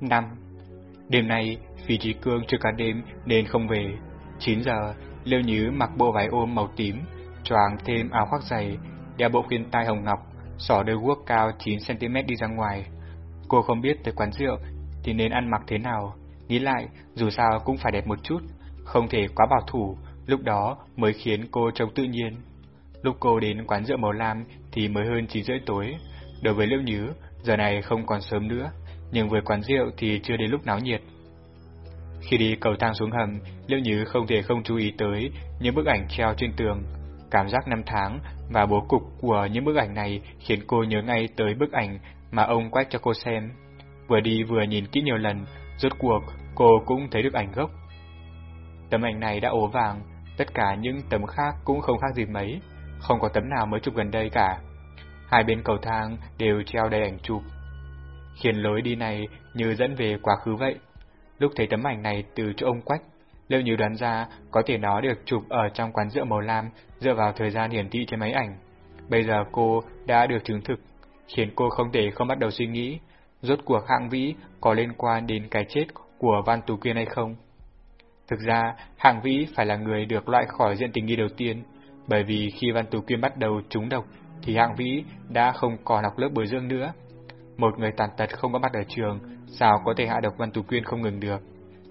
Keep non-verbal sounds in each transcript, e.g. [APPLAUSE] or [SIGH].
5. Đêm nay, vì Trí Cương chưa cả đêm nên không về. 9 giờ, Liêu Nhứ mặc bộ váy ôm màu tím, choàng thêm áo khoác dày, đeo bộ khuyên tai hồng ngọc, xỏ đôi guốc cao 9cm đi ra ngoài. Cô không biết tới quán rượu thì nên ăn mặc thế nào, nghĩ lại dù sao cũng phải đẹp một chút, không thể quá bảo thủ, lúc đó mới khiến cô trông tự nhiên. Lúc cô đến quán rượu màu lam thì mới hơn 9 rưỡi tối, đối với Liễu Nhứ, giờ này không còn sớm nữa, nhưng với quán rượu thì chưa đến lúc náo nhiệt. Khi đi cầu thang xuống hầm, Liễu Nhứ không thể không chú ý tới những bức ảnh treo trên tường. Cảm giác năm tháng và bố cục của những bức ảnh này khiến cô nhớ ngay tới bức ảnh mà ông quét cho cô xem. Vừa đi vừa nhìn kỹ nhiều lần, rốt cuộc cô cũng thấy được ảnh gốc. Tấm ảnh này đã ố vàng, tất cả những tấm khác cũng không khác gì mấy, không có tấm nào mới chụp gần đây cả. Hai bên cầu thang đều treo đầy ảnh chụp. Khiến lối đi này như dẫn về quá khứ vậy. Lúc thấy tấm ảnh này từ chỗ ông Quách, Liệu như đoán ra có thể nó được chụp ở trong quán rượu màu lam dựa vào thời gian hiển thị trên máy ảnh. Bây giờ cô đã được chứng thực, khiến cô không thể không bắt đầu suy nghĩ, rốt cuộc hạng vĩ có liên quan đến cái chết của Văn Tú Quyên hay không. Thực ra, hạng vĩ phải là người được loại khỏi diện tình nghi đầu tiên, bởi vì khi Văn Tú Quyên bắt đầu trúng độc, thì hạng vĩ đã không còn học lớp bồi dưỡng nữa. Một người tàn tật không có mặt ở trường, sao có thể hạ độc Văn Tú Quyên không ngừng được.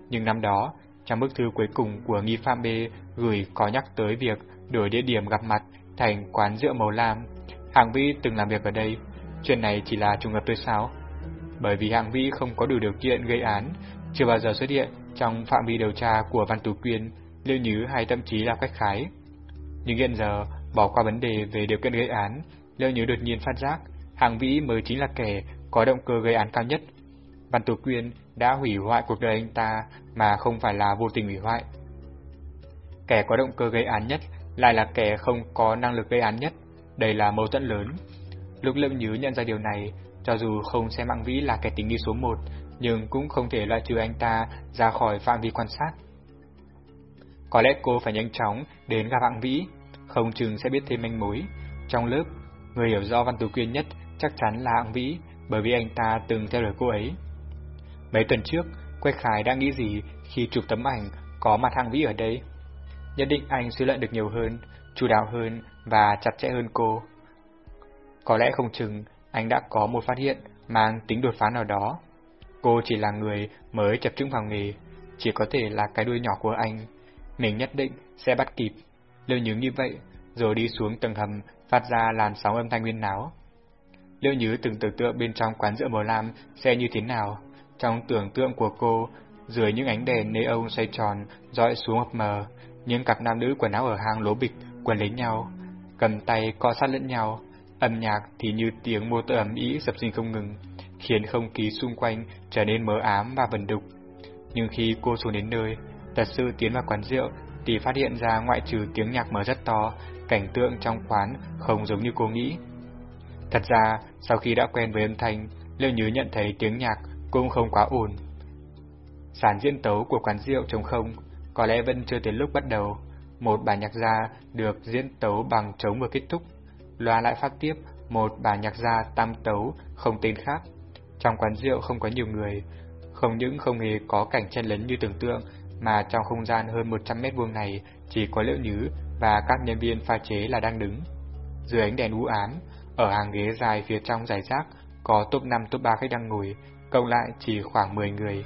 Nhưng năm đó, trong bức thư cuối cùng của nghi phạm B gửi có nhắc tới việc đổi địa điểm gặp mặt thành quán rượu màu lam. Hạng Vĩ từng làm việc ở đây, chuyện này chỉ là trùng hợp thôi sao? Bởi vì Hạng Vĩ không có đủ điều kiện gây án, chưa bao giờ xuất hiện trong phạm vi điều tra của Văn Tú Quyên, liệu Nhứ hay thậm chí là khách Khái. Nhưng hiện giờ, bỏ qua vấn đề về điều kiện gây án, Liêu Nhứ đột nhiên phát giác, hàng Vĩ mới chính là kẻ có động cơ gây án cao nhất. Văn Tú Quyên đã hủy hoại cuộc đời anh ta mà không phải là vô tình hủy hoại. Kẻ có động cơ gây án nhất lại là kẻ không có năng lực gây án nhất, đây là mâu thuẫn lớn. Lúc Lâm Nhứ nhận ra điều này, cho dù không xem Mạng Vĩ là kẻ tình nghi số một, nhưng cũng không thể loại trừ anh ta ra khỏi phạm vi quan sát. Có lẽ cô phải nhanh chóng đến gặp Mạng Vĩ, không chừng sẽ biết thêm manh mối. Trong lớp, người hiểu rõ Văn Tú Quyên nhất chắc chắn là Hạng Vĩ, bởi vì anh ta từng theo đuổi cô ấy. Mấy tuần trước, Quách Khải đã nghĩ gì khi chụp tấm ảnh có mặt Hạng Vĩ ở đây? Nhất định anh suy luận được nhiều hơn, chủ đạo hơn và chặt chẽ hơn cô. Có lẽ không chừng anh đã có một phát hiện mang tính đột phá nào đó. Cô chỉ là người mới chập chững vào nghề, chỉ có thể là cái đuôi nhỏ của anh. Mình nhất định sẽ bắt kịp. Lưu nhớ như vậy, rồi đi xuống tầng hầm, phát ra làn sóng âm thanh nguyên náo. Liệu Nhứ từng tưởng tượng bên trong quán rượu màu lam sẽ như thế nào. Trong tưởng tượng của cô, dưới những ánh đèn neon xoay tròn, dõi xuống mập mờ, những cặp nam nữ quần áo ở hang lố bịch quần lấy nhau, cầm tay co sát lẫn nhau, âm nhạc thì như tiếng mô tơ ẩm ý sập sinh không ngừng, khiến không khí xung quanh trở nên mờ ám và vần đục. Nhưng khi cô xuống đến nơi, thật sự tiến vào quán rượu thì phát hiện ra ngoại trừ tiếng nhạc mở rất to, cảnh tượng trong quán không giống như cô nghĩ. Thật ra, sau khi đã quen với âm thanh, Liêu Nhứ nhận thấy tiếng nhạc cũng không quá ồn. Sàn diễn tấu của quán rượu trống không, có lẽ vẫn chưa tới lúc bắt đầu. Một bài nhạc gia được diễn tấu bằng trống vừa kết thúc. Loa lại phát tiếp một bài nhạc gia tam tấu không tên khác. Trong quán rượu không có nhiều người, không những không hề có cảnh chen lấn như tưởng tượng, mà trong không gian hơn 100 mét vuông này chỉ có Liễu Nhứ và các nhân viên pha chế là đang đứng. Dưới ánh đèn u ám, ở hàng ghế dài phía trong giải rác có top 5 top 3 khách đang ngồi, cộng lại chỉ khoảng 10 người.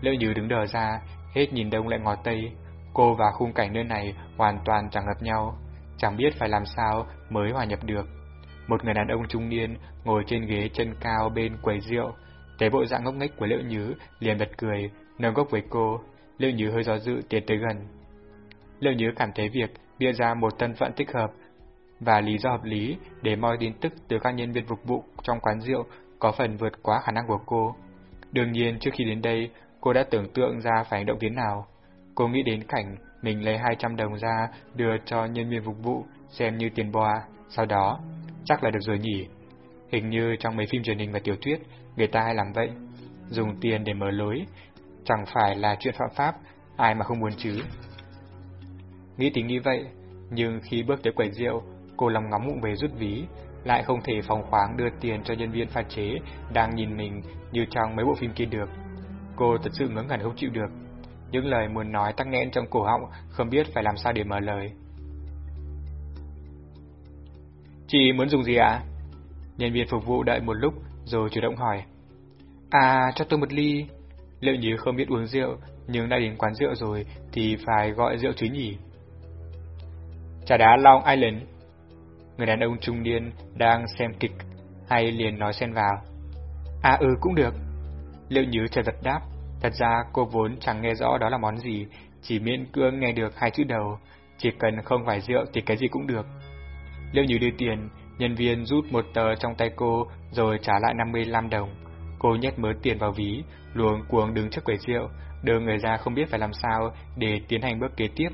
Liễu Nhứ đứng đờ ra, hết nhìn đông lại ngó tây, cô và khung cảnh nơi này hoàn toàn chẳng hợp nhau, chẳng biết phải làm sao mới hòa nhập được. Một người đàn ông trung niên ngồi trên ghế chân cao bên quầy rượu, thấy bộ dạng ngốc nghếch của Liễu Nhứ liền bật cười, nâng gốc với cô, Lưu Nhứ hơi do dự tiến tới gần. Lưu Nhứ cảm thấy việc bịa ra một thân phận thích hợp và lý do hợp lý để moi tin tức từ các nhân viên phục vụ trong quán rượu có phần vượt quá khả năng của cô. Đương nhiên trước khi đến đây, cô đã tưởng tượng ra phải hành động thế nào. Cô nghĩ đến cảnh mình lấy 200 đồng ra đưa cho nhân viên phục vụ xem như tiền boa, sau đó, chắc là được rồi nhỉ. Hình như trong mấy phim truyền hình và tiểu thuyết, người ta hay làm vậy. Dùng tiền để mở lối, chẳng phải là chuyện phạm pháp, ai mà không muốn chứ. Nghĩ tính nghĩ vậy, nhưng khi bước tới quầy rượu, cô lòng ngóng bụng về rút ví, lại không thể phòng khoáng đưa tiền cho nhân viên pha chế đang nhìn mình như trong mấy bộ phim kia được. Cô thật sự ngớ ngẩn không chịu được. Những lời muốn nói tắc nghẽn trong cổ họng, không biết phải làm sao để mở lời. Chị muốn dùng gì ạ? Nhân viên phục vụ đợi một lúc rồi chủ động hỏi. À, cho tôi một ly. Liệu như không biết uống rượu, nhưng đã đến quán rượu rồi thì phải gọi rượu chứ nhỉ? Trà đá Long Island. Người đàn ông trung niên đang xem kịch hay liền nói xen vào. À ừ cũng được. Liệu như chờ giật đáp. Thật ra cô vốn chẳng nghe rõ đó là món gì, chỉ miễn cưỡng nghe được hai chữ đầu. Chỉ cần không phải rượu thì cái gì cũng được. Liệu như đưa tiền, nhân viên rút một tờ trong tay cô rồi trả lại 55 đồng. Cô nhét mớ tiền vào ví, luồng cuồng đứng trước quầy rượu, đưa người ra không biết phải làm sao để tiến hành bước kế tiếp.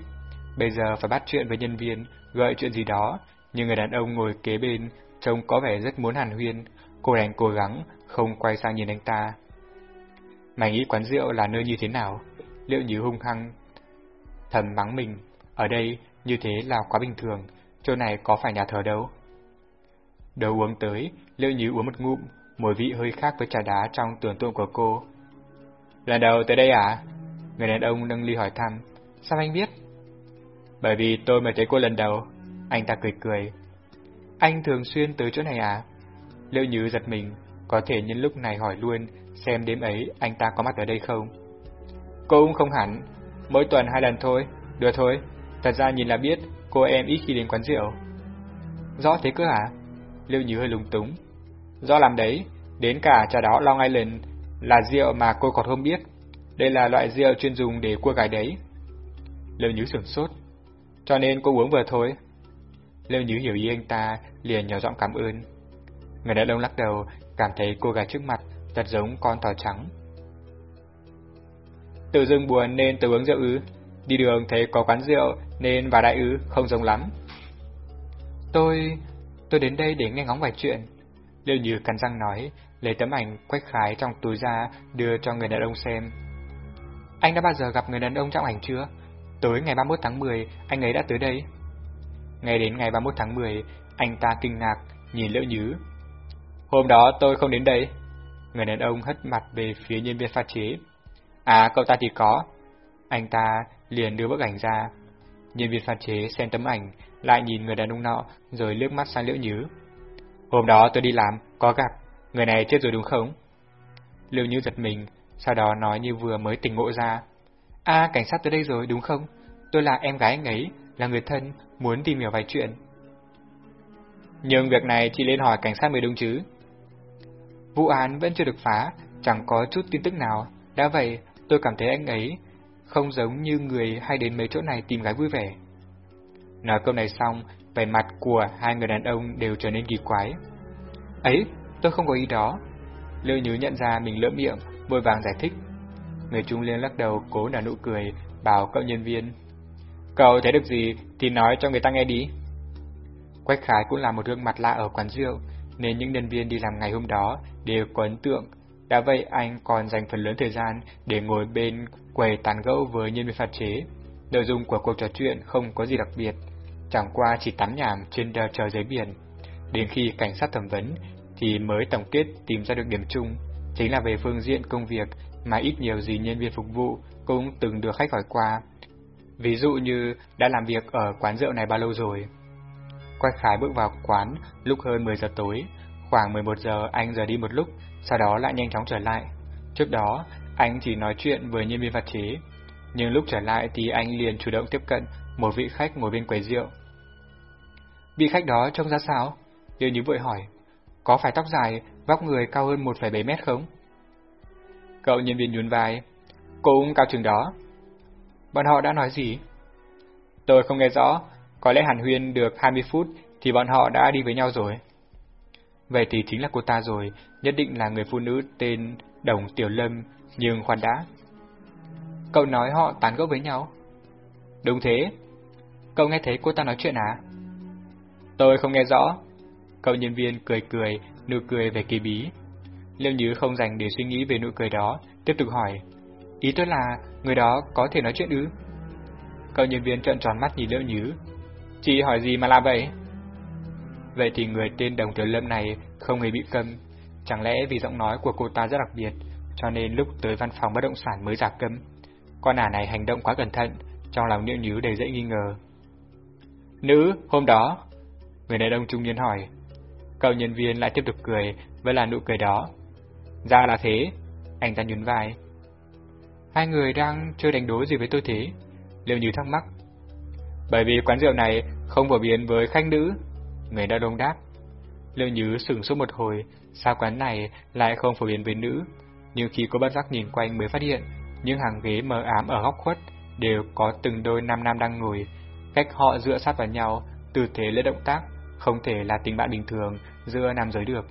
Bây giờ phải bắt chuyện với nhân viên, gợi chuyện gì đó, nhưng người đàn ông ngồi kế bên trông có vẻ rất muốn hàn huyên, cô đành cố gắng không quay sang nhìn anh ta. Mày nghĩ quán rượu là nơi như thế nào? Liệu như hung hăng thầm mắng mình, ở đây như thế là quá bình thường, chỗ này có phải nhà thờ đâu. Đầu uống tới, Liệu Như uống một ngụm, mùi vị hơi khác với trà đá trong tưởng tượng của cô. Lần đầu tới đây à? Người đàn ông nâng ly hỏi thăm. Sao anh biết? Bởi vì tôi mới thấy cô lần đầu. Anh ta cười cười. Anh thường xuyên tới chỗ này à? Liệu Như giật mình, có thể nhân lúc này hỏi luôn xem đêm ấy anh ta có mặt ở đây không. Cô cũng không hẳn, mỗi tuần hai lần thôi, được thôi. Thật ra nhìn là biết cô em ít khi đến quán rượu. Rõ thế cơ hả? Liệu Như hơi lúng túng. Do làm đấy, đến cả trà đáo Long Island là rượu mà cô còn không biết. Đây là loại rượu chuyên dùng để cua gái đấy. Lưu Nhứ sửng sốt. Cho nên cô uống vừa thôi. Lưu Nhứ hiểu ý anh ta, liền nhỏ giọng cảm ơn. Người đàn ông lắc đầu, cảm thấy cô gái trước mặt thật giống con thỏ trắng. Tự dưng buồn nên tự uống rượu ư, đi đường thấy có quán rượu nên vào đại ư, không giống lắm. Tôi... tôi đến đây để nghe ngóng vài chuyện. Liệu Như cắn răng nói, lấy tấm ảnh quách khái trong túi ra đưa cho người đàn ông xem. Anh đã bao giờ gặp người đàn ông trong ảnh chưa? Tối ngày 31 tháng 10, anh ấy đã tới đây. Ngay đến ngày 31 tháng 10, anh ta kinh ngạc, nhìn Liễu Nhứ. Hôm đó tôi không đến đây. Người đàn ông hất mặt về phía nhân viên pha chế. À, cậu ta thì có. Anh ta liền đưa bức ảnh ra. Nhân viên pha chế xem tấm ảnh, lại nhìn người đàn ông nọ, rồi lướt mắt sang Liễu Nhứ. Hôm đó tôi đi làm, có gặp, người này chết rồi đúng không? Lưu Như giật mình, sau đó nói như vừa mới tỉnh ngộ ra. À, cảnh sát tới đây rồi đúng không? Tôi là em gái anh ấy, là người thân, muốn tìm hiểu vài chuyện. Nhưng việc này chỉ lên hỏi cảnh sát mới đúng chứ. Vụ án vẫn chưa được phá, chẳng có chút tin tức nào. Đã vậy, tôi cảm thấy anh ấy không giống như người hay đến mấy chỗ này tìm gái vui vẻ. Nói câu này xong, vẻ mặt của hai người đàn ông đều trở nên kỳ quái. Ấy, tôi không có ý đó. Lưu Nhứ nhận ra mình lỡ miệng, vội vàng giải thích. Người trung liên lắc đầu cố nở nụ cười, bảo cậu nhân viên. Cậu thấy được gì thì nói cho người ta nghe đi. Quách Khải cũng là một gương mặt lạ ở quán rượu, nên những nhân viên đi làm ngày hôm đó đều có ấn tượng. Đã vậy anh còn dành phần lớn thời gian để ngồi bên quầy tán gẫu với nhân viên pha chế. Nội dung của cuộc trò chuyện không có gì đặc biệt, chẳng qua chỉ tắm nhảm trên đeo trời dưới biển. Đến khi cảnh sát thẩm vấn thì mới tổng kết tìm ra được điểm chung, chính là về phương diện công việc mà ít nhiều gì nhân viên phục vụ cũng từng được khách hỏi qua. Ví dụ như đã làm việc ở quán rượu này bao lâu rồi. Quách Khải bước vào quán lúc hơn 10 giờ tối, khoảng 11 giờ anh rời đi một lúc, sau đó lại nhanh chóng trở lại. Trước đó, anh chỉ nói chuyện với nhân viên vật chế, nhưng lúc trở lại thì anh liền chủ động tiếp cận một vị khách ngồi bên quầy rượu. Vị khách đó trông ra sao? Điều Như vội hỏi, có phải tóc dài, vóc người cao hơn 1,7 mét không? Cậu nhân viên nhún vai, cũng cao chừng đó. Bọn họ đã nói gì? Tôi không nghe rõ, có lẽ Hàn Huyên được 20 phút thì bọn họ đã đi với nhau rồi. Vậy thì chính là cô ta rồi, nhất định là người phụ nữ tên Đồng Tiểu Lâm, nhưng khoan đã. Cậu nói họ tán gẫu với nhau? Đúng thế. Cậu nghe thấy cô ta nói chuyện à? Tôi không nghe rõ. Cậu nhân viên cười cười, nụ cười về kỳ bí. Liêu Nhứ không dành để suy nghĩ về nụ cười đó, tiếp tục hỏi. Ý tôi là, người đó có thể nói chuyện ư? Cậu nhân viên trợn tròn mắt nhìn Liêu Nhứ. Chị hỏi gì mà là vậy? Vậy thì người tên Đồng Tiểu Lâm này không hề bị câm. Chẳng lẽ vì giọng nói của cô ta rất đặc biệt, cho nên lúc tới văn phòng bất động sản mới giả câm? Con ả này hành động quá cẩn thận, trong lòng Liêu Nhứ đầy dễ nghi ngờ. Nữ, hôm đó, người đàn ông trung niên hỏi. Cậu nhân viên lại tiếp tục cười, với là nụ cười đó. Ra là thế, anh ta nhún vai. Hai người đang chơi đánh đố gì với tôi thế? Liệu như thắc mắc. Bởi vì quán rượu này không phổ biến với khách nữ, người đàn ông đáp. Liệu như sửng sốt một hồi, sao quán này lại không phổ biến với nữ, nhưng khi cô bất giác nhìn quanh mới phát hiện, những hàng ghế mờ ám ở góc khuất đều có từng đôi nam nam đang ngồi, cách họ dựa sát vào nhau, tư thế lẫn động tác, không thể là tình bạn bình thường giữa nam giới được.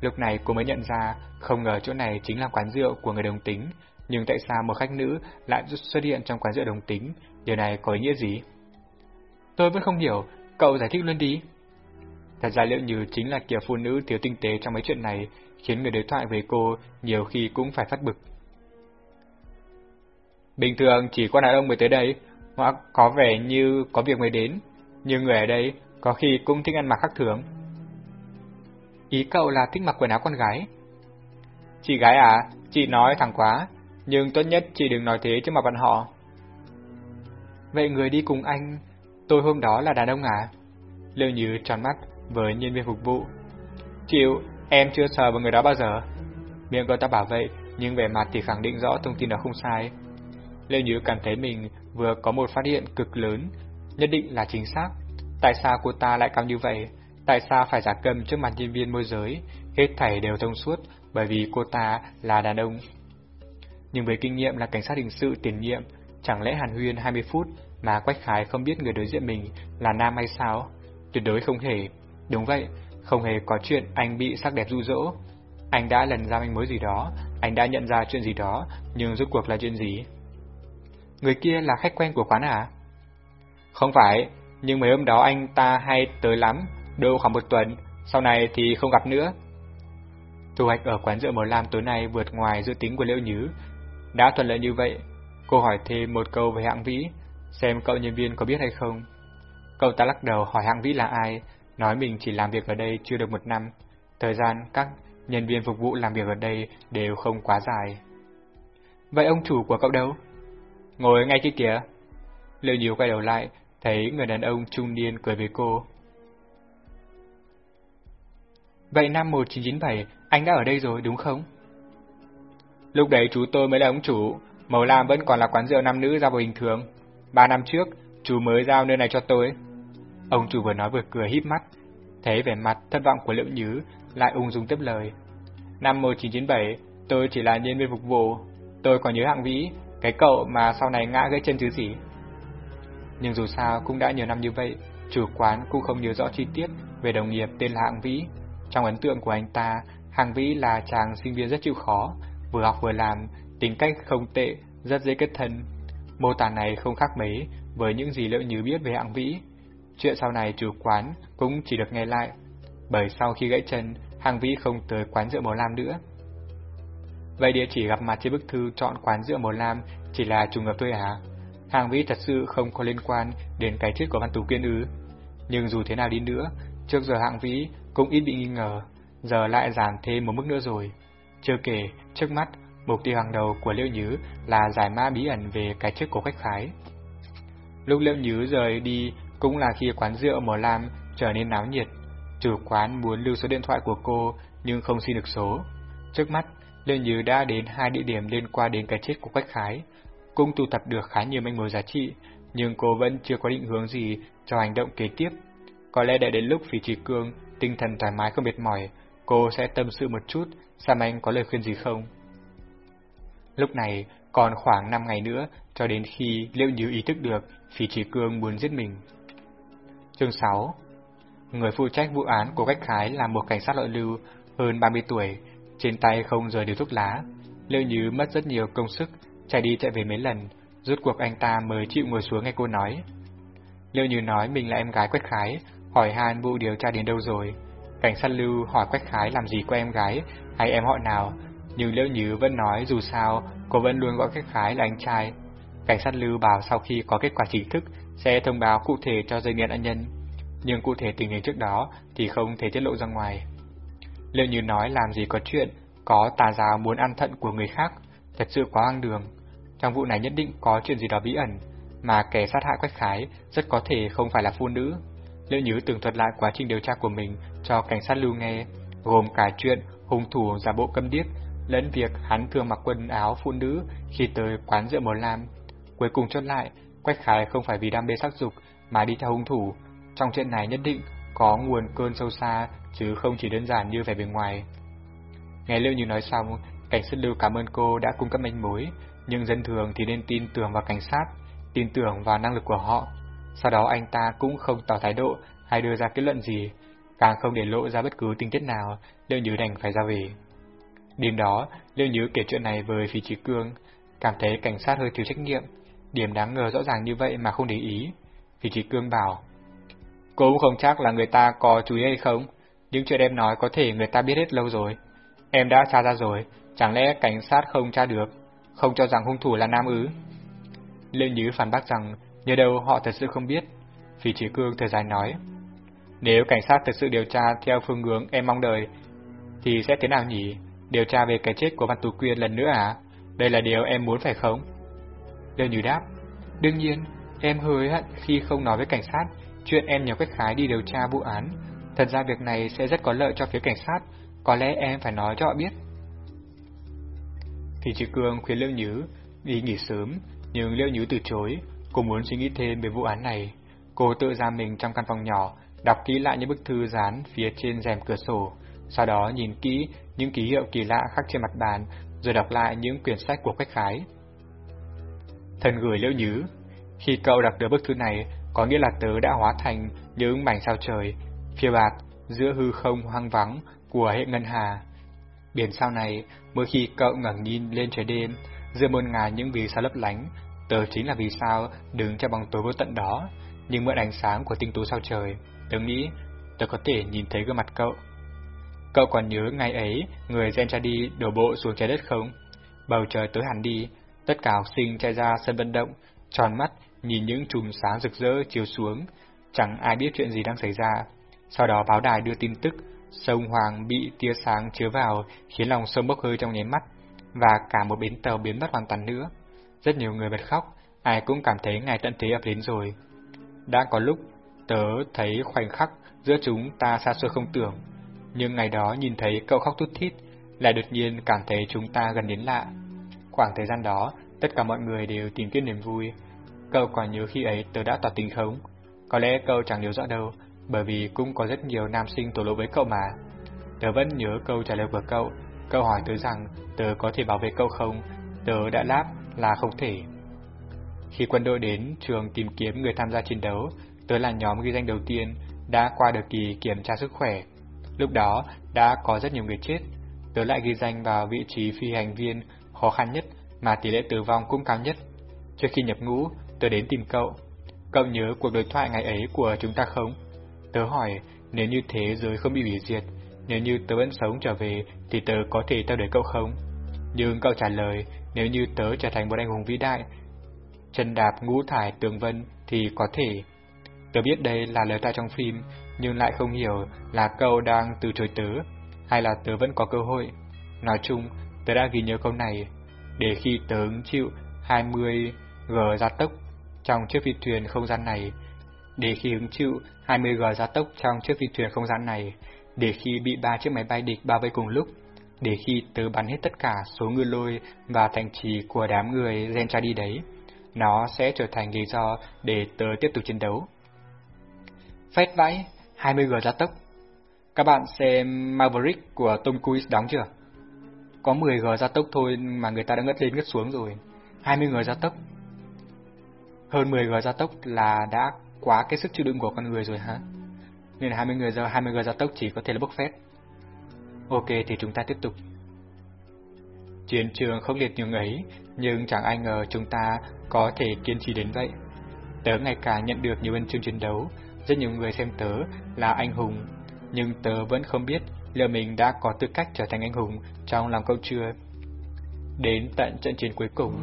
Lúc này cô mới nhận ra, không ngờ chỗ này chính là quán rượu của người đồng tính, nhưng tại sao một khách nữ lại xuất hiện trong quán rượu đồng tính, điều này có ý nghĩa gì? Tôi vẫn không hiểu, cậu giải thích luôn đi. Thật ra liệu như chính là kiểu phụ nữ thiếu tinh tế trong mấy chuyện này, khiến người đối thoại với cô nhiều khi cũng phải phát bực. Bình thường chỉ có đàn ông mới tới đây, hoặc có vẻ như có việc mới đến, nhưng người ở đây có khi cũng thích ăn mặc khác thường. Ý cậu là thích mặc quần áo con gái. Chị gái à, chị nói thẳng quá, nhưng tốt nhất chị đừng nói thế trước mặt bọn họ. Vậy người đi cùng anh, tôi hôm đó là đàn ông à? Lưu Như tròn mắt với nhân viên phục vụ. Chịu, em chưa sờ vào người đó bao giờ. Miệng cô ta bảo vậy, nhưng vẻ mặt thì khẳng định rõ thông tin đó không sai. Lưu Như cảm thấy mình vừa có một phát hiện cực lớn, nhất định là chính xác. Tại sao cô ta lại cao như vậy? Tại sao phải giả cầm trước mặt nhân viên môi giới? Hết thảy đều thông suốt bởi vì cô ta là đàn ông. Nhưng với kinh nghiệm là cảnh sát hình sự tiền nhiệm, chẳng lẽ Hàn Huyên 20 phút mà Quách Khái không biết người đối diện mình là nam hay sao? Tuyệt đối không hề. Đúng vậy, không hề có chuyện anh bị sắc đẹp dụ dỗ. Anh đã lần ra manh mối gì đó, anh đã nhận ra chuyện gì đó, nhưng rốt cuộc là chuyện gì? Người kia là khách quen của quán à? Không phải, nhưng mấy hôm đó anh ta hay tới lắm, đâu khoảng một tuần, sau này thì không gặp nữa. Thu hoạch ở quán rượu màu lam tối nay vượt ngoài dự tính của Liễu Nhứ. Đã thuận lợi như vậy, cô hỏi thêm một câu về hạng vĩ, xem cậu nhân viên có biết hay không. Cậu ta lắc đầu hỏi hạng vĩ là ai, nói mình chỉ làm việc ở đây chưa được một năm. Thời gian các nhân viên phục vụ làm việc ở đây đều không quá dài. Vậy ông chủ của cậu đâu? Ngồi ngay kia kìa. Liễu Nhứ quay đầu lại, thấy người đàn ông trung niên cười với cô. Vậy năm 1997, anh đã ở đây rồi đúng không? Lúc đấy chú tôi mới là ông chủ, Màu Lam vẫn còn là quán rượu nam nữ ra vào bình thường. Ba năm trước, chú mới giao nơi này cho tôi. Ông chủ vừa nói vừa cười híp mắt, thấy vẻ mặt thất vọng của Liễu Nhứ, lại ung dung tiếp lời. Năm 1997, tôi chỉ là nhân viên phục vụ, tôi còn nhớ hạng vĩ, cái cậu mà sau này ngã gãy chân chứ gì. Nhưng dù sao cũng đã nhiều năm như vậy, chủ quán cũng không nhớ rõ chi tiết về đồng nghiệp tên là hạng vĩ. Trong ấn tượng của anh ta, Hạng Vĩ là chàng sinh viên rất chịu khó, vừa học vừa làm, tính cách không tệ, rất dễ kết thân. Mô tả này không khác mấy với những gì Liệu Như biết về Hạng Vĩ. Chuyện sau này chủ quán cũng chỉ được nghe lại, bởi sau khi gãy chân, Hạng Vĩ không tới quán rượu màu lam nữa. Vậy địa chỉ gặp mặt trên bức thư chọn quán rượu màu lam chỉ là trùng hợp thôi à? Hàng Vĩ thật sự không có liên quan đến cái chết của Văn Tú Kiên ư? Nhưng dù thế nào đi nữa, trước giờ Hạng Vĩ cũng ít bị nghi ngờ, giờ lại giảm thêm một mức nữa rồi. Chưa kể, trước mắt, mục tiêu hàng đầu của Liễu Nhứ là giải ma bí ẩn về cái chết của khách khái. Lúc Liễu Nhứ rời đi cũng là khi quán rượu màu lam trở nên náo nhiệt. Chủ quán muốn lưu số điện thoại của cô nhưng không xin được số. Trước mắt, Liễu Nhứ đã đến hai địa điểm liên quan đến cái chết của khách khái, cũng tu tập được khá nhiều manh mối giá trị, nhưng cô vẫn chưa có định hướng gì cho hành động kế tiếp. Có lẽ đã đến lúc Phỉ Trì Cương tinh thần thoải mái không mệt mỏi, cô sẽ tâm sự một chút, xem anh có lời khuyên gì không. Lúc này, còn khoảng 5 ngày nữa cho đến khi Liễu Như ý thức được Phỉ Trì Cương muốn giết mình. Chương 6 Người phụ trách vụ án của Cách Khái là một cảnh sát loại lưu hơn 30 tuổi, trên tay không rời điều thuốc lá. Liễu Như mất rất nhiều công sức, chạy đi chạy về mấy lần, rốt cuộc anh ta mới chịu ngồi xuống nghe cô nói. Liệu Như nói mình là em gái Quách Khái, hỏi han vụ điều tra đến đâu rồi. Cảnh sát lưu hỏi Quách Khái làm gì của em gái hay em họ nào, nhưng Liễu Như vẫn nói dù sao cô vẫn luôn gọi Quách Khái là anh trai. Cảnh sát lưu bảo sau khi có kết quả chính thức sẽ thông báo cụ thể cho dây nghiện nạn nhân. nhưng cụ thể tình hình trước đó thì không thể tiết lộ ra ngoài. Liệu như nói làm gì có chuyện, có tà giáo muốn ăn thận của người khác, thật sự quá hoang đường. Trong vụ này nhất định có chuyện gì đó bí ẩn, mà kẻ sát hại Quách Khái rất có thể không phải là phụ nữ. Liệu Như từng thuật lại quá trình điều tra của mình cho cảnh sát lưu nghe, gồm cả chuyện hung thủ giả bộ câm điếc, lẫn việc hắn thường mặc quần áo phụ nữ khi tới quán rượu màu lam. Cuối cùng chốt lại, Quách Khái không phải vì đam mê sắc dục mà đi theo hung thủ. Trong chuyện này nhất định có nguồn cơn sâu xa, chứ không chỉ đơn giản như vẻ bề ngoài. Nghe Liệu Như nói xong, cảnh sát lưu cảm ơn cô đã cung cấp manh mối, nhưng dân thường thì nên tin tưởng vào cảnh sát, tin tưởng vào năng lực của họ. Sau đó anh ta cũng không tỏ thái độ hay đưa ra kết luận gì, càng không để lộ ra bất cứ tình tiết nào, Liêu Nhứ đành phải ra về. Đêm đó, Liêu Nhứ kể chuyện này với Phi Trí Cương, cảm thấy cảnh sát hơi thiếu trách nhiệm, điểm đáng ngờ rõ ràng như vậy mà không để ý. Phi Trí Cương bảo, Cô cũng không chắc là người ta có chú ý hay không, những chuyện em nói có thể người ta biết hết lâu rồi. Em đã tra ra rồi, chẳng lẽ cảnh sát không tra được, không cho rằng hung thủ là nam ứ. Lê Nhứ phản bác rằng, nhờ đâu họ thật sự không biết. Vì Trí Cương thời dài nói, nếu cảnh sát thật sự điều tra theo phương hướng em mong đợi, thì sẽ thế nào nhỉ? Điều tra về cái chết của Văn Tú Quyên lần nữa à? Đây là điều em muốn phải không? Lê Nhứ đáp, đương nhiên, em hối hận khi không nói với cảnh sát chuyện em nhờ Quách Khái đi điều tra vụ án. Thật ra việc này sẽ rất có lợi cho phía cảnh sát, có lẽ em phải nói cho họ biết. Thì chị Cương khuyên Liễu Nhứ đi nghỉ sớm, nhưng Liễu Nhứ từ chối, cô muốn suy nghĩ thêm về vụ án này. Cô tự ra mình trong căn phòng nhỏ, đọc kỹ lại những bức thư dán phía trên rèm cửa sổ, sau đó nhìn kỹ những ký hiệu kỳ lạ khắc trên mặt bàn, rồi đọc lại những quyển sách của Quách Khái. Thần gửi Liễu Nhứ, khi cậu đọc được bức thư này, có nghĩa là tớ đã hóa thành những mảnh sao trời, phía bạt giữa hư không hoang vắng của hệ ngân hà. Biển sao này, mỗi khi cậu ngẩng nhìn lên trời đêm, giữa muôn ngàn những vì sao lấp lánh, tớ chính là vì sao đứng trong bóng tối vô tận đó, nhưng mượn ánh sáng của tinh tú sao trời, tớ nghĩ tớ có thể nhìn thấy gương mặt cậu. Cậu còn nhớ ngày ấy, người Zenchadi đổ bộ xuống trái đất không? Bầu trời tối hẳn đi, tất cả học sinh chạy ra sân vận động, tròn mắt nhìn những chùm sáng rực rỡ chiếu xuống, chẳng ai biết chuyện gì đang xảy ra. Sau đó báo đài đưa tin tức, sông Hoàng bị tia sáng chứa vào khiến lòng sông bốc hơi trong nháy mắt, và cả một bến tàu biến mất hoàn toàn nữa. Rất nhiều người bật khóc, ai cũng cảm thấy ngày tận thế ập đến rồi. Đã có lúc, tớ thấy khoảnh khắc giữa chúng ta xa xôi không tưởng, nhưng ngày đó nhìn thấy cậu khóc tút thít, lại đột nhiên cảm thấy chúng ta gần đến lạ. Khoảng thời gian đó, tất cả mọi người đều tìm kiếm niềm vui. Cậu còn nhớ khi ấy tớ đã tỏ tình không? Có lẽ cậu chẳng nhớ rõ đâu, bởi vì cũng có rất nhiều nam sinh tổ lộ với cậu mà. Tớ vẫn nhớ câu trả lời của cậu, cậu hỏi tớ rằng tớ có thể bảo vệ cậu không, tớ đã đáp là không thể. Khi quân đội đến trường tìm kiếm người tham gia chiến đấu, tớ là nhóm ghi danh đầu tiên, đã qua được kỳ kiểm tra sức khỏe. Lúc đó đã có rất nhiều người chết, tớ lại ghi danh vào vị trí phi hành viên khó khăn nhất mà tỷ lệ tử vong cũng cao nhất. Trước khi nhập ngũ, tớ đến tìm cậu. Cậu nhớ cuộc đối thoại ngày ấy của chúng ta không? Tớ hỏi, nếu như thế giới không bị hủy diệt, nếu như tớ vẫn sống trở về thì tớ có thể theo đuổi cậu không? Nhưng cậu trả lời, nếu như tớ trở thành một anh hùng vĩ đại, chân đạp ngũ thải tường vân thì có thể. Tớ biết đây là lời thoại trong phim, nhưng lại không hiểu là cậu đang từ chối tớ, hay là tớ vẫn có cơ hội. Nói chung, tớ đã ghi nhớ câu này, để khi tớ chịu 20 g gia tốc trong chiếc phi thuyền không gian này, để khi hứng chịu 20 g gia tốc trong chiếc phi thuyền không gian này, để khi bị ba chiếc máy bay địch bao vây cùng lúc, để khi tớ bắn hết tất cả số ngư lôi và thành trì của đám người Zencha đi đấy, nó sẽ trở thành lý do để tớ tiếp tục chiến đấu. Phết vãi, 20G gia tốc. Các bạn xem Maverick của Tom Cruise đóng chưa? Có 10G gia tốc thôi mà người ta đã ngất lên ngất xuống rồi. 20G gia tốc. Hơn 10G gia tốc là đã quá cái sức chịu đựng của con người rồi hả? Nên 20 người giờ 20 người gia tốc chỉ có thể là bốc phét. Ok thì chúng ta tiếp tục. Chiến trường không liệt nhường ấy, nhưng chẳng ai ngờ chúng ta có thể kiên trì đến vậy. Tớ ngày càng nhận được nhiều ân chương chiến đấu, rất nhiều người xem tớ là anh hùng, nhưng tớ vẫn không biết liệu mình đã có tư cách trở thành anh hùng trong lòng câu chưa. Đến tận trận chiến cuối cùng,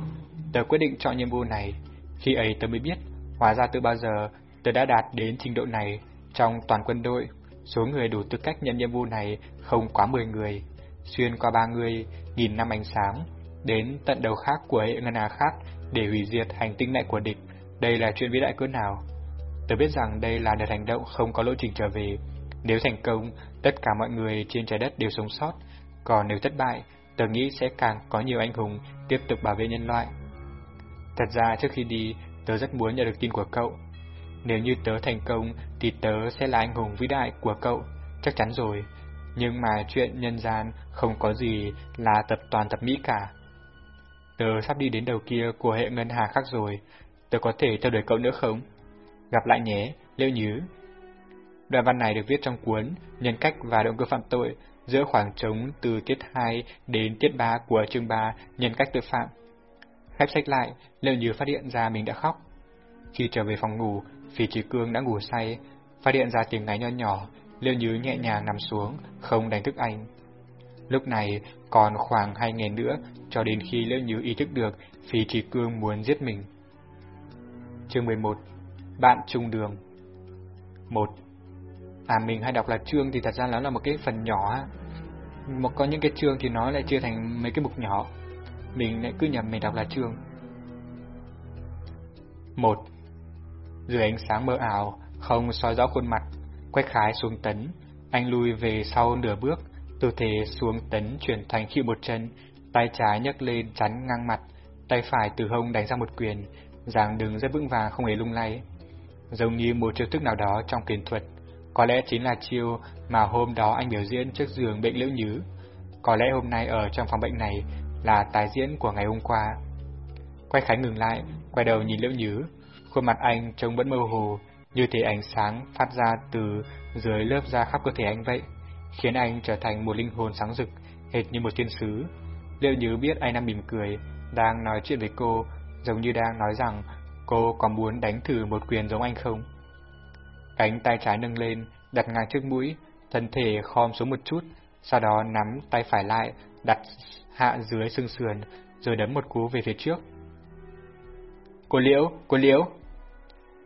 tớ quyết định chọn nhiệm vụ này. Khi ấy tớ mới biết, hóa ra từ bao giờ tôi đã đạt đến trình độ này, Trong toàn quân đội, số người đủ tư cách nhận nhiệm vụ này không quá 10 người, xuyên qua ba người, nghìn năm ánh sáng, đến tận đầu khác của hệ ngân hà khác để hủy diệt hành tinh này của địch. Đây là chuyện vĩ đại cỡ nào? tôi biết rằng đây là đợt hành động không có lộ trình trở về. Nếu thành công, tất cả mọi người trên trái đất đều sống sót. Còn nếu thất bại, tôi nghĩ sẽ càng có nhiều anh hùng tiếp tục bảo vệ nhân loại. Thật ra trước khi đi, tôi rất muốn nhận được tin của cậu. Nếu như tớ thành công, thì tớ sẽ là anh hùng vĩ đại của cậu, chắc chắn rồi. Nhưng mà chuyện nhân gian không có gì là tập toàn tập Mỹ cả. Tớ sắp đi đến đầu kia của hệ ngân hà khác rồi, tớ có thể theo đuổi cậu nữa không? Gặp lại nhé, liệu Nhứ. Đoạn văn này được viết trong cuốn Nhân cách và động cơ phạm tội giữa khoảng trống từ tiết 2 đến tiết 3 của chương 3 Nhân cách tội phạm. Khép sách lại, liệu Nhứ phát hiện ra mình đã khóc. Khi trở về phòng ngủ, Phi Trí Cương đã ngủ say, phát hiện ra tiếng ngáy nho nhỏ, Liêu Như nhẹ nhàng nằm xuống, không đánh thức anh. Lúc này còn khoảng hai ngày nữa cho đến khi Liễu Như ý thức được Phi Trí Cương muốn giết mình. Chương 11 bạn chung đường một À mình hay đọc là chương thì thật ra nó là một cái phần nhỏ một Có những cái chương thì nó lại chia thành mấy cái mục nhỏ Mình lại cứ nhầm mình đọc là chương một dưới ánh sáng mơ ảo Không soi rõ khuôn mặt Quách khái xuống tấn Anh lui về sau nửa bước Tư thế xuống tấn chuyển thành khi một chân Tay trái nhấc lên chắn ngang mặt Tay phải từ hông đánh ra một quyền dáng đứng rất vững vàng không hề lung lay giống như một chiêu thức nào đó trong kiến thuật. Có lẽ chính là chiêu mà hôm đó anh biểu diễn trước giường bệnh liễu nhứ. Có lẽ hôm nay ở trong phòng bệnh này là tái diễn của ngày hôm qua. Quay Khánh ngừng lại, quay đầu nhìn liễu nhứ. Khuôn mặt anh trông vẫn mơ hồ, như thể ánh sáng phát ra từ dưới lớp da khắp cơ thể anh vậy, khiến anh trở thành một linh hồn sáng rực, hệt như một thiên sứ. Liễu như biết anh đang mỉm cười, đang nói chuyện với cô, giống như đang nói rằng Cô có muốn đánh thử một quyền giống anh không? Cánh tay trái nâng lên, đặt ngang trước mũi, thân thể khom xuống một chút, sau đó nắm tay phải lại, đặt hạ dưới xương sườn, rồi đấm một cú về phía trước. Cô Liễu, cô Liễu!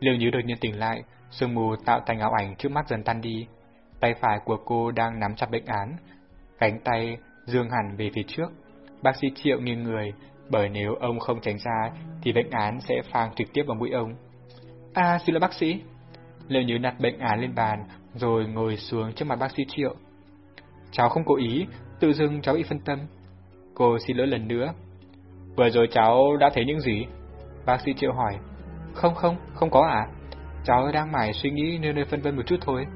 Liêu Như đột nhiên tỉnh lại, sương mù tạo thành ảo ảnh trước mắt dần tan đi. Tay phải của cô đang nắm chặt bệnh án, cánh tay dương hẳn về phía trước. Bác sĩ Triệu nghiêng người, bởi nếu ông không tránh ra thì bệnh án sẽ phang trực tiếp vào mũi ông. À, xin lỗi bác sĩ. Liêu như đặt bệnh án lên bàn rồi ngồi xuống trước mặt bác sĩ Triệu. Cháu không cố ý, tự dưng cháu bị phân tâm. Cô xin lỗi lần nữa. Vừa rồi cháu đã thấy những gì? Bác sĩ Triệu hỏi. Không không, không có à? Cháu đang mải suy nghĩ nơi nơi phân vân một chút thôi.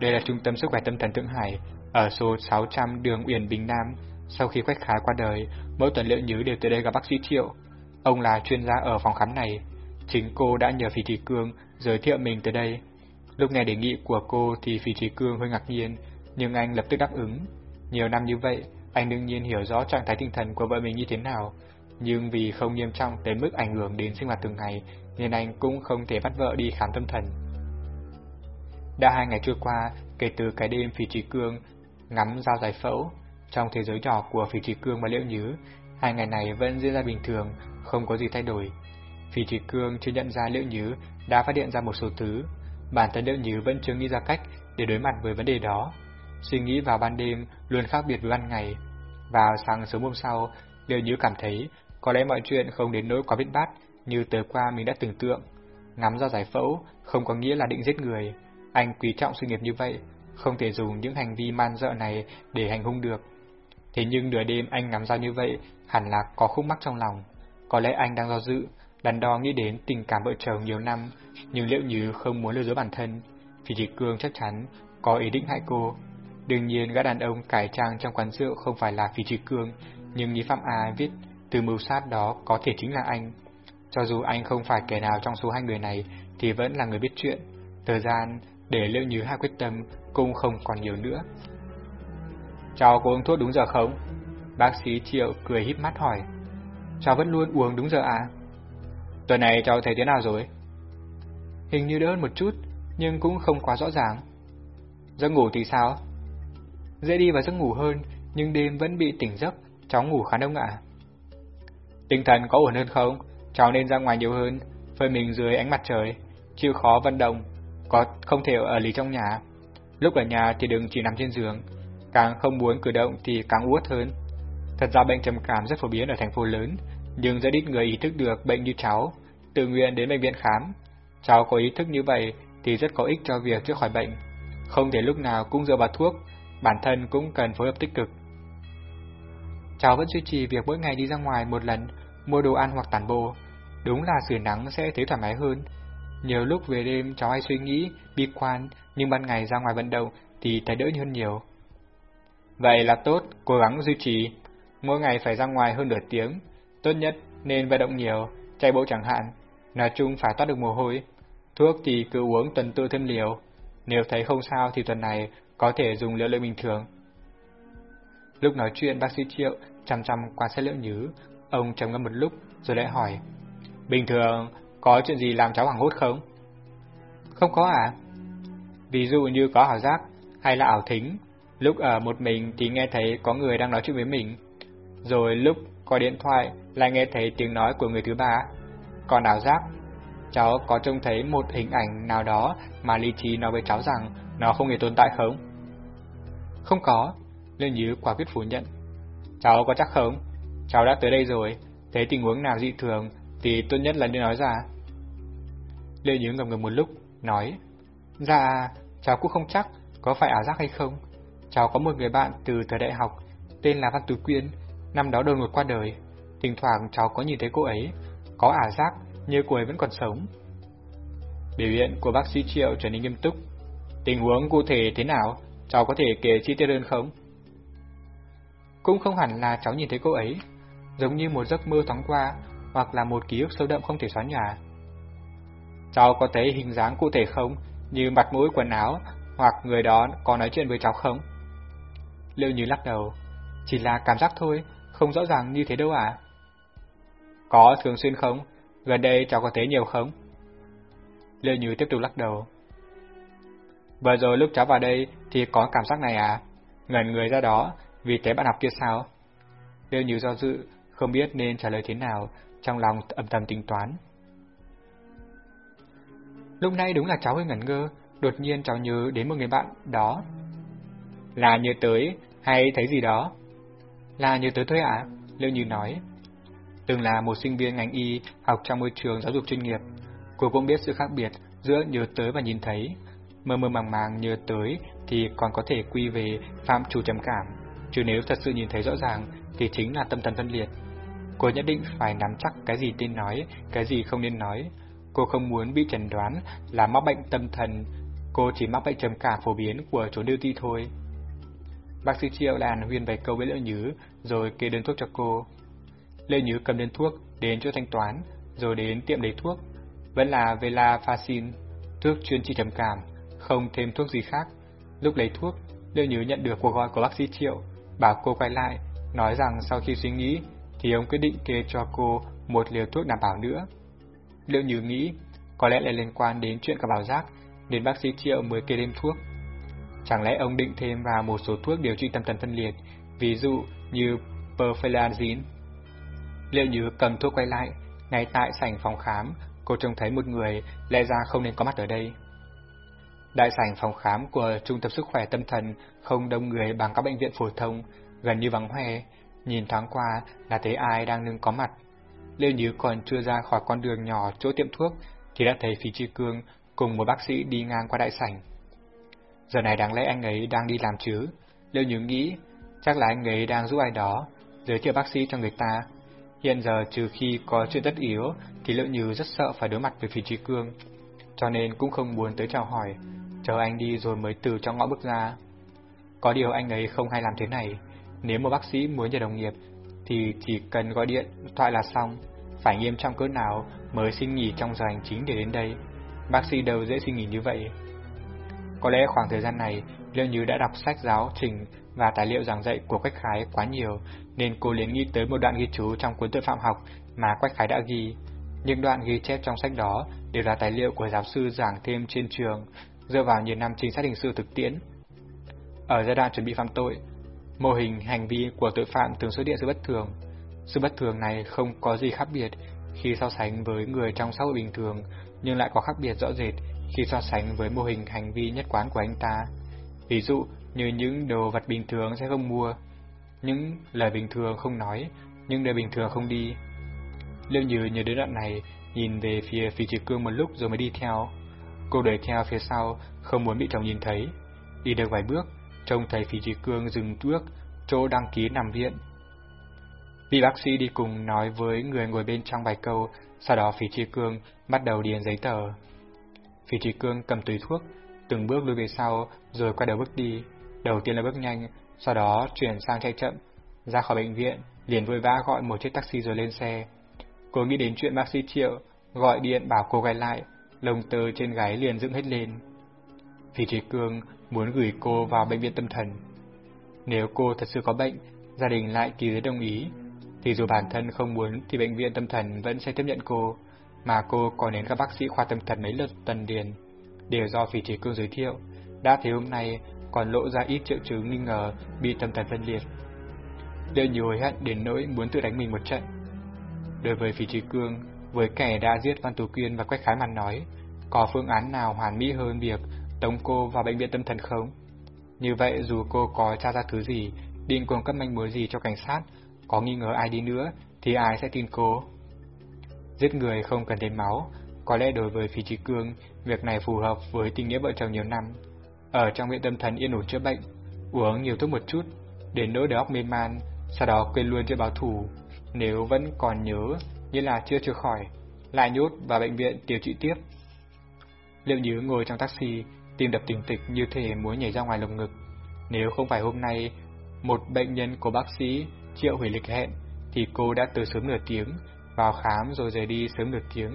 Đây là trung tâm sức khỏe tâm thần Thượng Hải, ở số 600 đường Uyển Bình Nam, sau khi Quách Khái qua đời, mỗi tuần Liệu Nhứ đều tới đây gặp bác sĩ Triệu. Ông là chuyên gia ở phòng khám này. Chính cô đã nhờ phi Trí Cương giới thiệu mình tới đây. Lúc nghe đề nghị của cô thì phi Trí Cương hơi ngạc nhiên, nhưng anh lập tức đáp ứng. Nhiều năm như vậy, anh đương nhiên hiểu rõ trạng thái tinh thần của vợ mình như thế nào, nhưng vì không nghiêm trọng tới mức ảnh hưởng đến sinh hoạt thường ngày, nên anh cũng không thể bắt vợ đi khám tâm thần. Đã hai ngày trôi qua, kể từ cái đêm Phỉ Trí Cương ngắm dao giải phẫu, trong thế giới nhỏ của Phỉ Trí Cương và Liễu Nhứ, hai ngày này vẫn diễn ra bình thường, không có gì thay đổi. Phỉ Trí Cương chưa nhận ra Liễu Nhứ đã phát hiện ra một số thứ, bản thân Liễu Nhứ vẫn chưa nghĩ ra cách để đối mặt với vấn đề đó. Suy nghĩ vào ban đêm luôn khác biệt với ban ngày. Vào sáng sớm hôm sau, Liễu Nhứ cảm thấy có lẽ mọi chuyện không đến nỗi quá biết bát như tới qua mình đã tưởng tượng. Ngắm ra giải phẫu không có nghĩa là định giết người. Anh quý trọng sự nghiệp như vậy, không thể dùng những hành vi man dợ này để hành hung được. Thế nhưng nửa đêm anh ngắm ra như vậy, hẳn là có khúc mắc trong lòng. Có lẽ anh đang do dự, đắn đo nghĩ đến tình cảm vợ chồng nhiều năm, nhưng liệu như không muốn lừa dối bản thân, thì chị Cương chắc chắn có ý định hại cô. Đương nhiên gã đàn ông cải trang trong quán rượu không phải là Phi Trị Cương, nhưng nghi phạm A viết từ mưu sát đó có thể chính là anh. Cho dù anh không phải kẻ nào trong số hai người này thì vẫn là người biết chuyện. Thời gian để Liệu Như hai quyết tâm cũng không còn nhiều nữa. Cháu có uống thuốc đúng giờ không? Bác sĩ Triệu cười híp mắt hỏi. Cháu vẫn luôn uống đúng giờ à? Tuần này cháu thấy thế nào rồi? Hình như đỡ hơn một chút, nhưng cũng không quá rõ ràng. Giấc ngủ thì sao? Dễ đi vào giấc ngủ hơn, nhưng đêm vẫn bị tỉnh giấc, cháu ngủ khá đông ạ. Tinh thần có ổn hơn không? Cháu nên ra ngoài nhiều hơn, phơi mình dưới ánh mặt trời, chịu khó vận động, có không thể ở lý trong nhà. Lúc ở nhà thì đừng chỉ nằm trên giường, càng không muốn cử động thì càng uất hơn. Thật ra bệnh trầm cảm rất phổ biến ở thành phố lớn, nhưng rất ít người ý thức được bệnh như cháu, tự nguyện đến bệnh viện khám. Cháu có ý thức như vậy thì rất có ích cho việc chữa khỏi bệnh. Không thể lúc nào cũng dựa vào thuốc, bản thân cũng cần phối hợp tích cực. Cháu vẫn duy trì việc mỗi ngày đi ra ngoài một lần, mua đồ ăn hoặc tản bộ. Đúng là sưởi nắng sẽ thấy thoải mái hơn. Nhiều lúc về đêm cháu hay suy nghĩ, bi quan, nhưng ban ngày ra ngoài vận động thì thấy đỡ hơn nhiều. Vậy là tốt, cố gắng duy trì. Mỗi ngày phải ra ngoài hơn nửa tiếng, tốt nhất nên vận động nhiều, chạy bộ chẳng hạn. Nói chung phải toát được mồ hôi. Thuốc thì cứ uống tuần tự thêm liều. Nếu thấy không sao thì tuần này có thể dùng liều lượng bình thường. Lúc nói chuyện bác sĩ Triệu chăm chăm quan sát lượng nhứ, ông trầm ngâm một lúc rồi lại hỏi. Bình thường, có chuyện gì làm cháu hoảng hốt không? Không có à? Ví dụ như có ảo giác hay là ảo thính, lúc ở một mình thì nghe thấy có người đang nói chuyện với mình, rồi lúc có điện thoại lại nghe thấy tiếng nói của người thứ ba. Còn ảo giác, cháu có trông thấy một hình ảnh nào đó mà lý trí nói với cháu rằng nó không hề tồn tại không? Không có, Lương Nhứ quả quyết phủ nhận. Cháu có chắc không? Cháu đã tới đây rồi, thấy tình huống nào dị thường thì tốt nhất là nên nói ra. Lê Nhứ ngầm ngầm một lúc, nói, Dạ, cháu cũng không chắc có phải ảo giác hay không. Cháu có một người bạn từ thời đại học, tên là Văn Tú Quyên, năm đó đột ngột qua đời. Thỉnh thoảng cháu có nhìn thấy cô ấy, có ảo giác như cô ấy vẫn còn sống. Biểu hiện của bác sĩ Triệu trở nên nghiêm túc. Tình huống cụ thể thế nào, cháu có thể kể chi tiết hơn không? Cũng không hẳn là cháu nhìn thấy cô ấy, giống như một giấc mơ thoáng qua, hoặc là một ký ức sâu đậm không thể xóa nhòa. Cháu có thấy hình dáng cụ thể không, như mặt mũi quần áo, hoặc người đó có nói chuyện với cháu không? Liệu như lắc đầu, chỉ là cảm giác thôi, không rõ ràng như thế đâu à? Có thường xuyên không? Gần đây cháu có thấy nhiều không? Liệu như tiếp tục lắc đầu. Vừa rồi lúc cháu vào đây thì có cảm giác này à? Ngẩn người ra đó, vì thế bạn học kia sao? Liệu như do dự, không biết nên trả lời thế nào, trong lòng âm thầm tính toán. Lúc này đúng là cháu hơi ngẩn ngơ, đột nhiên cháu nhớ đến một người bạn đó. Là nhớ tới, hay thấy gì đó? Là nhớ tới thôi ạ, à? Liệu Như nói. Từng là một sinh viên ngành y học trong môi trường giáo dục chuyên nghiệp, cô cũng biết sự khác biệt giữa nhớ tới và nhìn thấy. Mơ mơ màng màng nhớ tới thì còn có thể quy về phạm chủ trầm cảm, chứ nếu thật sự nhìn thấy rõ ràng thì chính là tâm thần phân liệt. Cô nhất định phải nắm chắc cái gì nên nói, cái gì không nên nói. Cô không muốn bị chẩn đoán là mắc bệnh tâm thần, cô chỉ mắc bệnh trầm cảm phổ biến của chốn điêu ti thôi. Bác sĩ Triệu đàn huyên vài câu với Lệ Nhứ, rồi kê đơn thuốc cho cô. Lệ Nhứ cầm đơn thuốc, đến chỗ thanh toán, rồi đến tiệm lấy thuốc. Vẫn là Velafacin, thuốc chuyên trị trầm cảm, không thêm thuốc gì khác. Lúc lấy thuốc, Lệ Nhứ nhận được cuộc gọi của bác sĩ Triệu, bảo cô quay lại, nói rằng sau khi suy nghĩ, thì ông quyết định kê cho cô một liều thuốc đảm bảo nữa. Liệu như nghĩ, có lẽ là liên quan đến chuyện cả bảo giác, nên bác sĩ Triệu mới kê thêm thuốc. Chẳng lẽ ông định thêm vào một số thuốc điều trị tâm thần phân liệt, ví dụ như perfenazine? Liệu như cầm thuốc quay lại, ngay tại sảnh phòng khám, cô trông thấy một người lẽ ra không nên có mặt ở đây. Đại sảnh phòng khám của Trung tâm Sức khỏe Tâm thần không đông người bằng các bệnh viện phổ thông, gần như vắng hoe, nhìn thoáng qua là thấy ai đang đứng có mặt. Lê Như còn chưa ra khỏi con đường nhỏ chỗ tiệm thuốc, thì đã thấy Phí Chi Cương cùng một bác sĩ đi ngang qua đại sảnh. Giờ này đáng lẽ anh ấy đang đi làm chứ? Lê Như nghĩ, chắc là anh ấy đang giúp ai đó, giới thiệu bác sĩ cho người ta. Hiện giờ trừ khi có chuyện tất yếu, thì Liệu Như rất sợ phải đối mặt với Phí Chi Cương, cho nên cũng không muốn tới chào hỏi, chờ anh đi rồi mới từ trong ngõ bước ra. Có điều anh ấy không hay làm thế này, nếu một bác sĩ muốn nhờ đồng nghiệp thì chỉ cần gọi điện thoại là xong, phải nghiêm trọng cỡ nào mới xin nghỉ trong giờ hành chính để đến đây. Bác sĩ đâu dễ xin nghỉ như vậy. Có lẽ khoảng thời gian này, Liêu Như đã đọc sách giáo trình và tài liệu giảng dạy của Quách Khái quá nhiều, nên cô liền nghĩ tới một đoạn ghi chú trong cuốn tự phạm học mà Quách Khái đã ghi. Những đoạn ghi chép trong sách đó đều là tài liệu của giáo sư giảng thêm trên trường, dựa vào nhiều năm trinh sát hình sự thực tiễn. Ở giai đoạn chuẩn bị phạm tội, Mô hình hành vi của tội phạm thường xuất hiện sự bất thường. Sự bất thường này không có gì khác biệt khi so sánh với người trong xã hội bình thường, nhưng lại có khác biệt rõ rệt khi so sánh với mô hình hành vi nhất quán của anh ta. Ví dụ như những đồ vật bình thường sẽ không mua, những lời bình thường không nói, những nơi bình thường không đi. Liệu như nhớ đến đoạn này, nhìn về phía phía trực Cương một lúc rồi mới đi theo. Cô đuổi theo phía sau, không muốn bị chồng nhìn thấy. Đi được vài bước, trông thấy Phí Trí Cương dừng trước chỗ đăng ký nằm viện. Vị bác sĩ đi cùng nói với người ngồi bên trong vài câu, sau đó Phí Trí Cương bắt đầu điền giấy tờ. Phí Trí Cương cầm túi thuốc, từng bước lùi về sau, rồi quay đầu bước đi. Đầu tiên là bước nhanh, sau đó chuyển sang chạy chậm, ra khỏi bệnh viện, liền vội vã gọi một chiếc taxi rồi lên xe. Cô nghĩ đến chuyện bác sĩ Triệu, gọi điện bảo cô quay lại, lồng tơ trên gáy liền dựng hết lên. Phí Thế Cương muốn gửi cô vào bệnh viện tâm thần. Nếu cô thật sự có bệnh, gia đình lại ký giấy đồng ý, thì dù bản thân không muốn thì bệnh viện tâm thần vẫn sẽ tiếp nhận cô, mà cô còn đến các bác sĩ khoa tâm thần mấy lượt tuần điền, đều do Phí Thế Cương giới thiệu. Đã thế hôm nay còn lộ ra ít triệu chứng nghi ngờ bị tâm thần phân liệt. Đợi nhiều hối hận đến nỗi muốn tự đánh mình một trận. Đối với Phí Trí Cương, với kẻ đã giết Văn Tú Quyên và Quách Khái Mặt nói, có phương án nào hoàn mỹ hơn việc tống cô vào bệnh viện tâm thần không? Như vậy dù cô có tra ra thứ gì, định cung cấp manh mối gì cho cảnh sát, có nghi ngờ ai đi nữa, thì ai sẽ tin cô? Giết người không cần đến máu, có lẽ đối với phi Trí Cương, việc này phù hợp với tình nghĩa vợ chồng nhiều năm. Ở trong viện tâm thần yên ổn chữa bệnh, uống nhiều thuốc một chút, đến nỗi đầu óc mê man, sau đó quên luôn chuyện báo thủ. Nếu vẫn còn nhớ, như là chưa chữa khỏi, lại nhốt vào bệnh viện điều trị tiếp. Liệu như ngồi trong taxi, tim đập tình tịch như thể muốn nhảy ra ngoài lồng ngực. Nếu không phải hôm nay, một bệnh nhân của bác sĩ triệu hủy lịch hẹn, thì cô đã từ sớm nửa tiếng, vào khám rồi rời đi sớm nửa tiếng.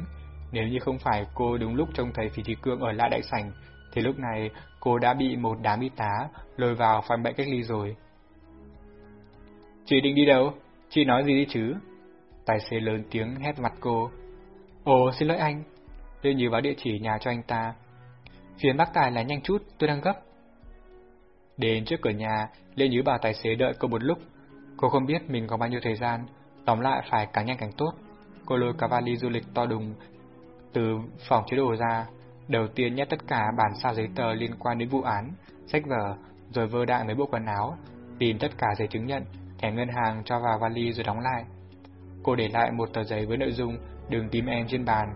Nếu như không phải cô đúng lúc trông thấy Phí thị Cương ở lại đại sảnh, thì lúc này cô đã bị một đám y tá lôi vào phòng bệnh cách ly rồi. Chị định đi đâu? Chị nói gì đi chứ? Tài xế lớn tiếng hét mặt cô. Ồ, xin lỗi anh. Lê Như báo địa chỉ nhà cho anh ta. Phiền bác tài là nhanh chút, tôi đang gấp. Đến trước cửa nhà, Lê Nhứ bà tài xế đợi cô một lúc. Cô không biết mình có bao nhiêu thời gian, tóm lại phải càng nhanh càng tốt. Cô lôi cả vali du lịch to đùng từ phòng chế đồ ra, đầu tiên nhét tất cả bản sao giấy tờ liên quan đến vụ án, sách vở, rồi vơ đại mấy bộ quần áo, tìm tất cả giấy chứng nhận, thẻ ngân hàng cho vào vali rồi đóng lại. Cô để lại một tờ giấy với nội dung đừng tìm em trên bàn,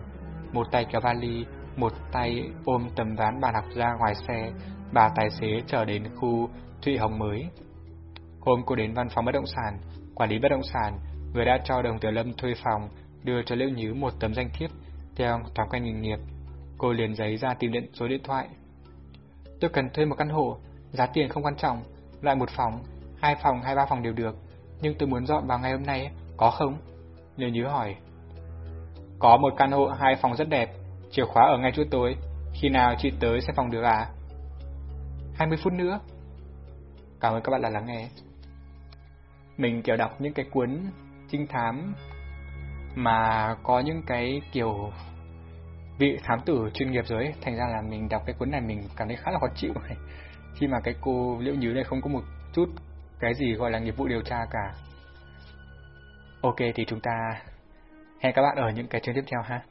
một tay kéo vali, một tay ôm tấm ván bàn học ra ngoài xe, bà tài xế chờ đến khu Thụy Hồng mới. Hôm cô đến văn phòng bất động sản, quản lý bất động sản, người đã cho đồng tiểu lâm thuê phòng, đưa cho Liễu Nhứ một tấm danh thiếp theo thói quen nghề nghiệp. Cô liền giấy ra tìm điện số điện thoại. Tôi cần thuê một căn hộ, giá tiền không quan trọng, loại một phòng, hai phòng hay ba phòng đều được, nhưng tôi muốn dọn vào ngày hôm nay, có không? Liễu Nhứ hỏi. Có một căn hộ hai phòng rất đẹp, chìa khóa ở ngay chỗ tôi, khi nào chị tới sẽ phòng được à? 20 phút nữa. Cảm ơn các bạn đã lắng nghe. Mình kiểu đọc những cái cuốn trinh thám mà có những cái kiểu vị thám tử chuyên nghiệp rồi ấy, thành ra là mình đọc cái cuốn này mình cảm thấy khá là khó chịu này. [LAUGHS] Khi mà cái cô Liễu Nhứ này không có một chút cái gì gọi là nghiệp vụ điều tra cả. Ok thì chúng ta hẹn các bạn ở những cái chương tiếp theo ha.